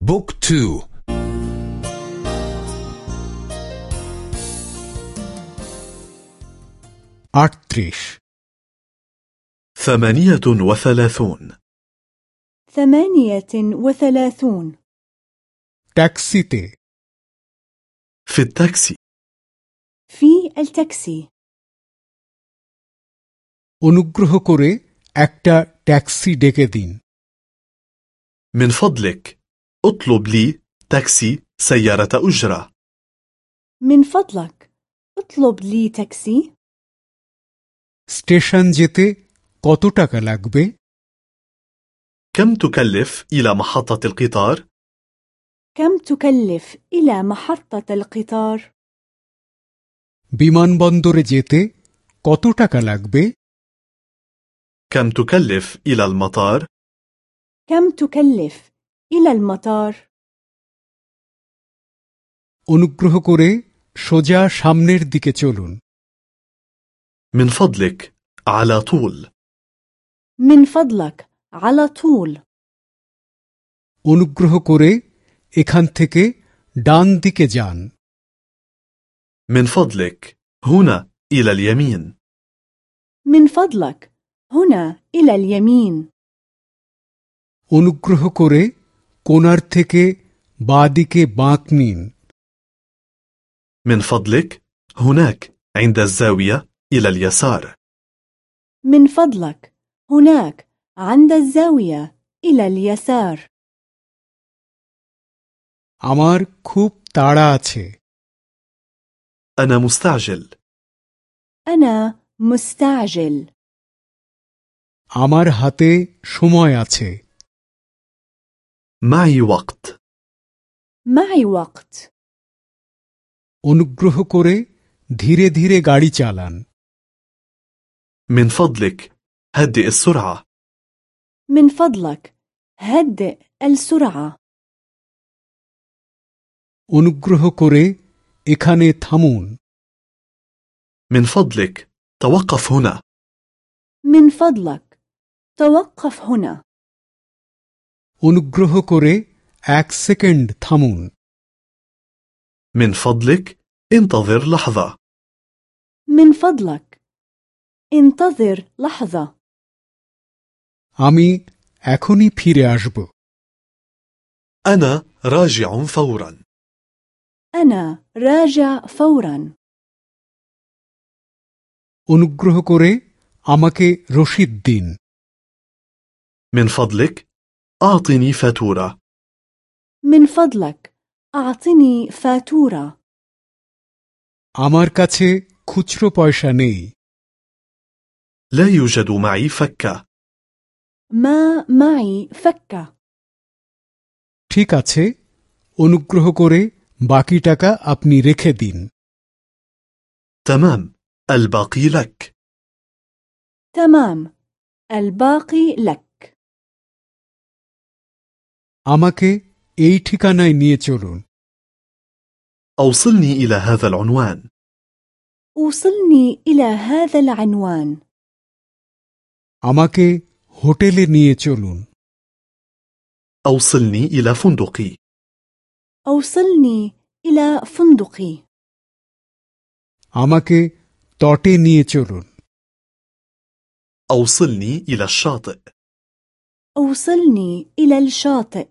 بوك تو আটত্রিশ ثمانية وثلاثون ثمانية وثلاثون ট্যাক্সিতে في التاكسي في التاكسي অনুগ্রহ করে একটা ট্যাক্সি ডেকে দিন من فضلك اطلب لي تاكسي سيارة أجرة من فضلك اطلب لي تاكسي স্টেশন যেতে কত টাকা লাগবে كم تكلف إلى محطة القطار؟ كم تكلف إلى محطة القطار؟ বিমানবন্দরে যেতে কত টাকা লাগবে كم تكلف إلى المطار؟ كم تكلف إلى المطار؟ অনুগ্রহ করে সোজা সামনের দিকে চলুন من فضلك على طول من فضلك على طول অনুগ্রহ করে এখান থেকে ডান দিকে যান من فضلك هنا إلى اليمين من فضلك هنا إلى اليمين অনুগ্রহ করে কোনার থেকে বাঁ দিকে বাঁক নিন من فضلك هناك عند الزاوية إلى اليسار من فضلك هناك عند الزاوية إلى اليسار আমার খুব তাড়া আছে أنا مستعجل أنا مستعجل আমার হাতে সময় আছে معي وقت معي وقت অনুগ্রহ করে ধীরে ধীরে গাড়ি চালান من فضلك هدئ السرعة من فضلك هدئ السرعة অনুগ্রহ করে এখানে থামুন من فضلك توقف هنا من فضلك توقف هنا অনুগ্রহ করে এক সেকেন্ড থামুন من فضلك انتظر لحظة من فضلك انتظر لحظة আমি এখনই ফিরে আসব أنا راجع فورا أنا راجع فورا অনুগ্রহ করে আমাকে রসিদ দিন من فضلك أعطني فاتورة من فضلك أعطني فاتورة আমার কাছে খুচরো পয়সা নেই لا يوجد معي فكة ما معي فكة ঠিক আছে অনুগ্রহ করে বাকি টাকা আপনি রেখে দিন تمام الباقي لك تمام الباقي لك আমাকে এই ঠিকানায় নিয়ে চলুন أوصلني إلى هذا العنوان وصلني إلى هذا العنوان আমাকে হোটেলে নিয়ে চলুন أوصلني إلى فندقي أوصلني إلى فندقي আমাকে তটে নিয়ে চলুন أوصلني إلى الشاطئ أوصلني إلى الشاطئ.